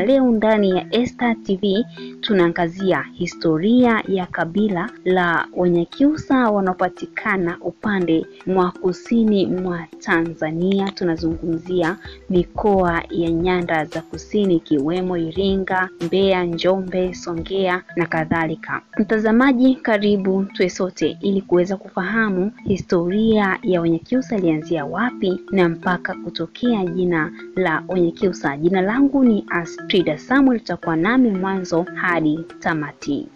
Leo ndani ya Esta TV tunaangazia historia ya kabila la Wanyakyusa wanaopatikana upande mwa kusini mwa Tanzania. Tunazungumzia mikoa ya nyanda za kusini ikiwemo Iringa, Mbeya, Njombe, Songea na kadhalika. Mtazamaji, karibu tuwe sote ili kuweza kufahamu historia ya Wanyakyusa ilianzia wapi na mpaka kutokea jina la Wanyakyusa. Jina langu ni Astrida Samuel, tutakuwa nami mwanzo hadi tamati.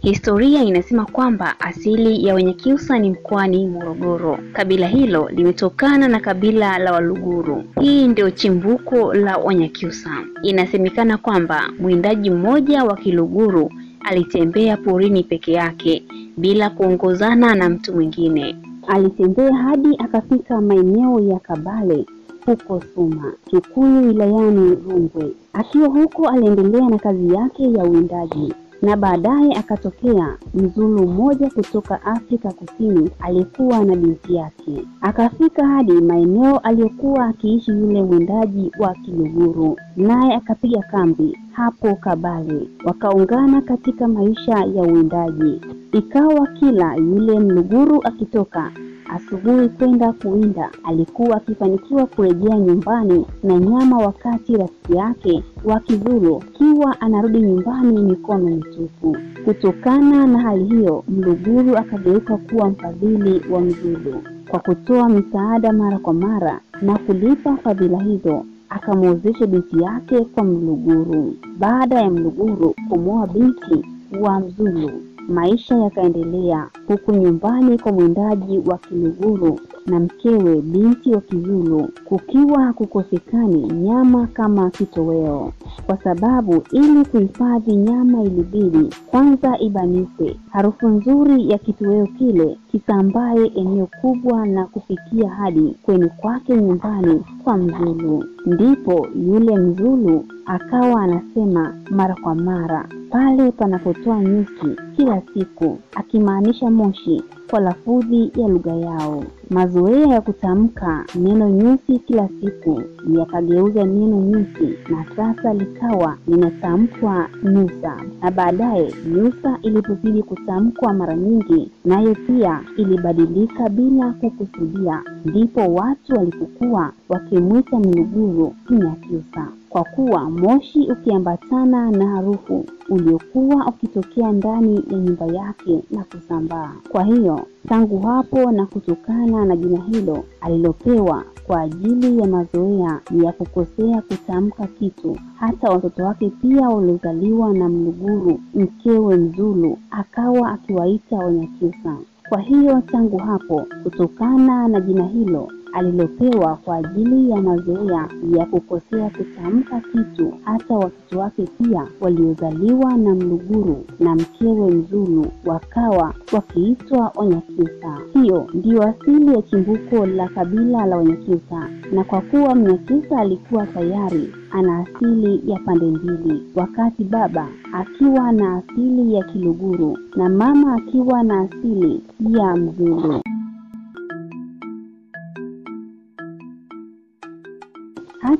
Historia inasema kwamba asili ya Wanyakyusa ni mkoani Morogoro. Kabila hilo limetokana na kabila la Waluguru. Hii ndio chimbuko la Wanyakyusa. Inasemekana kwamba mwindaji mmoja wa Kiluguru alitembea porini peke yake bila kuongozana na mtu mwingine. Alitembea hadi akafika maeneo ya Kabale huko Suma, Tukuyu wilayani Rungwe. Akiwa huko aliendelea na kazi yake ya uwindaji na baadaye akatokea mzulu mmoja kutoka Afrika Kusini aliyekuwa na binti yake. Akafika hadi maeneo aliyokuwa akiishi yule mwindaji wa Kiluguru, naye akapiga kambi hapo Kabale. Wakaungana katika maisha ya uwindaji. Ikawa kila yule Mluguru akitoka asubuhi kwenda kuwinda alikuwa akifanikiwa kurejea nyumbani na nyama, wakati rafiki yake wa Kizulu akiwa anarudi nyumbani mikono mitupu. Kutokana na hali hiyo, Mluguru akageuka kuwa mfadhili wa Mzulu kwa kutoa misaada mara kwa mara na kulipa fadhila hizo akamwozesha binti yake kwa Mluguru. Baada ya Mluguru kumwoa binti wa Mzulu, maisha yakaendelea huku nyumbani kwa mwindaji wa Kiluguru na mkewe binti wa Kizulu kukiwa hakukosekani nyama kama kitoweo, kwa sababu ili kuhifadhi nyama ilibidi kwanza ibanike, harufu nzuri ya kitoweo kile kisambaye eneo kubwa na kufikia hadi kwenye kwake nyumbani kwa Mzulu. Ndipo yule Mzulu akawa anasema mara kwa mara pale panapotoa nyuki kila siku, akimaanisha moshi kwa lafudhi ya lugha yao. Mazoea ya kutamka neno nyusi kila siku yakageuza neno nyusi na sasa likawa linatamkwa nyusa, na baadaye nyusa ilipozidi kutamkwa mara nyingi, nayo pia ilibadilika bila kukusudia. Ndipo watu walipokuwa wakimwita Mluguru Kinyakyusa kwa kuwa moshi ukiambatana na harufu uliokuwa ukitokea ndani ya nyumba yake na kusambaa. Kwa hiyo tangu hapo na kutokana na jina hilo alilopewa kwa ajili ya mazoea ya kukosea kutamka kitu, hata watoto wake pia waliozaliwa na Mluguru mkewe Mzulu akawa akiwaita Wanyakyusa. Kwa hiyo tangu hapo, kutokana na jina hilo alilopewa kwa ajili ya mazoea ya kukosea kutamka kitu, hata watoto wake pia waliozaliwa na Mluguru na mkewe Mzulu wakawa wakiitwa Wanyakyusa. Hiyo ndiyo asili ya chimbuko la kabila la Wanyakyusa, na kwa kuwa Mnyakyusa alikuwa tayari ana asili ya pande mbili, wakati baba akiwa na asili ya Kiluguru na mama akiwa na asili ya Mzulu.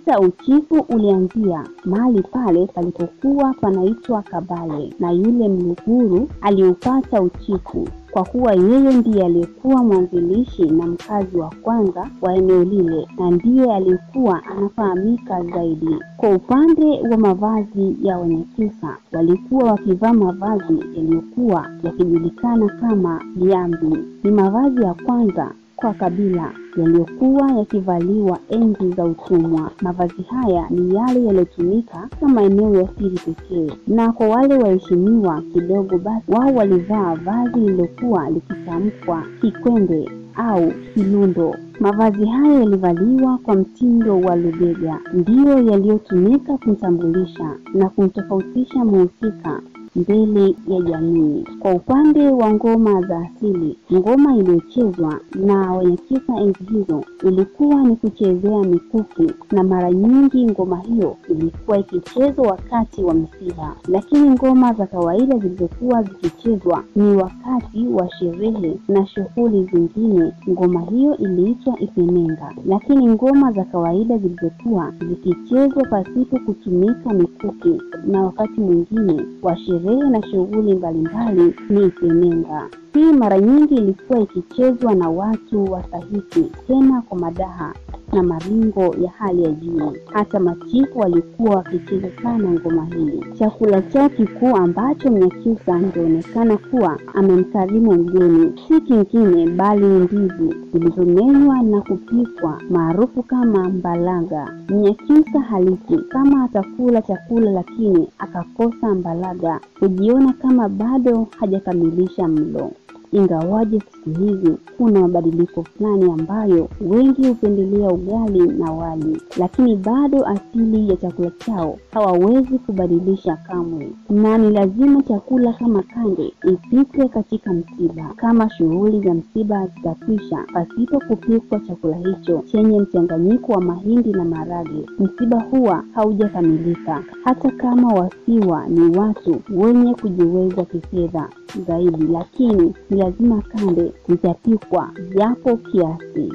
Hata uchifu ulianzia mahali pale palipokuwa panaitwa Kabale, na yule Mluguru aliupata uchifu kwa kuwa yeye ndiye aliyekuwa mwanzilishi na mkazi wa kwanza wa eneo lile, na ndiye aliyekuwa anafahamika zaidi. Kwa upande wa mavazi ya Wanyakyusa, walikuwa wakivaa mavazi yaliyokuwa yakijulikana kama liambi. Ni mavazi ya kwanza kwa kabila yaliyokuwa yakivaliwa enzi za utumwa. Mavazi haya ni yale yaliyotumika na maeneo ya siri pekee, na kwa wale waheshimiwa kidogo, basi wao walivaa vazi lililokuwa likitamkwa kikwende au kilundo. Mavazi haya yalivaliwa kwa mtindo wa lubega, ndiyo yaliyotumika kumtambulisha na kumtofautisha mhusika mbele ya jamii. Kwa upande wa ngoma za asili, ngoma iliyochezwa na Wanyakyusa enzi hizo ilikuwa ni kuchezea mikuki, na mara nyingi ngoma hiyo ilikuwa ikichezwa wakati wa misiba. Lakini ngoma za kawaida zilizokuwa zikichezwa ni wakati wa sherehe na shughuli zingine. Ngoma hiyo iliitwa ipenenga. Lakini ngoma za kawaida zilizokuwa zikichezwa pasipo kutumika mikuki na wakati mwingine wa sherehe na shughuli mbalimbali ni Kinenga. Hii mara nyingi ilikuwa ikichezwa na watu wa wastahiki, tena kwa madaha na maringo ya hali ya juu. Hata machifu walikuwa wakicheza sana ngoma hii. Chakula chao kikuu ambacho Mnyakyusa angeonekana kuwa amemkarimu mgeni si kingine bali ndizi zilizomenywa na kupikwa maarufu kama mbalaga. Mnyakyusa haliki kama atakula chakula lakini akakosa mbalaga, hujiona kama bado hajakamilisha mlo. Ingawaje siku hizi kuna mabadiliko fulani ambayo wengi hupendelea ugali na wali, lakini bado asili ya chakula chao hawawezi kubadilisha kamwe, na ni lazima chakula kama kande ipikwe katika msiba. Kama shughuli za msiba zitakwisha pasipo kupikwa chakula hicho chenye mchanganyiko wa mahindi na marage, msiba huwa haujakamilika, hata kama wasiwa ni watu wenye kujiweza kifedha zaidi, lakini ni lazima kande zitapikwa japo kiasi.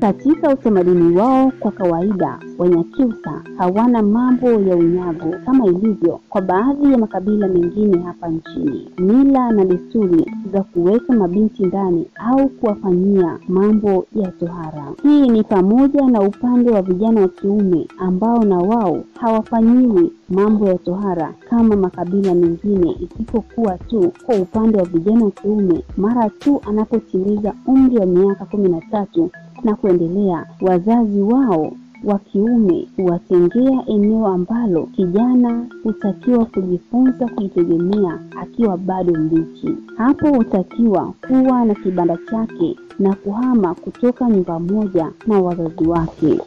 Katika utamaduni wao kwa kawaida, Wanyakyusa hawana mambo ya unyago kama ilivyo kwa baadhi ya makabila mengine hapa nchini. Mila na desturi za kuweka mabinti ndani au kuwafanyia mambo ya tohara. Hii ni pamoja na upande wa vijana wa kiume ambao na wao hawafanyiwi mambo ya tohara kama makabila mengine, isipokuwa tu kwa upande wa vijana wa kiume, mara tu anapotimiza umri wa miaka kumi na tatu na kuendelea, wazazi wao wa kiume huwatengea eneo ambalo kijana hutakiwa kujifunza kujitegemea akiwa bado mbichi. Hapo hutakiwa kuwa na kibanda chake na kuhama kutoka nyumba moja na wazazi wake.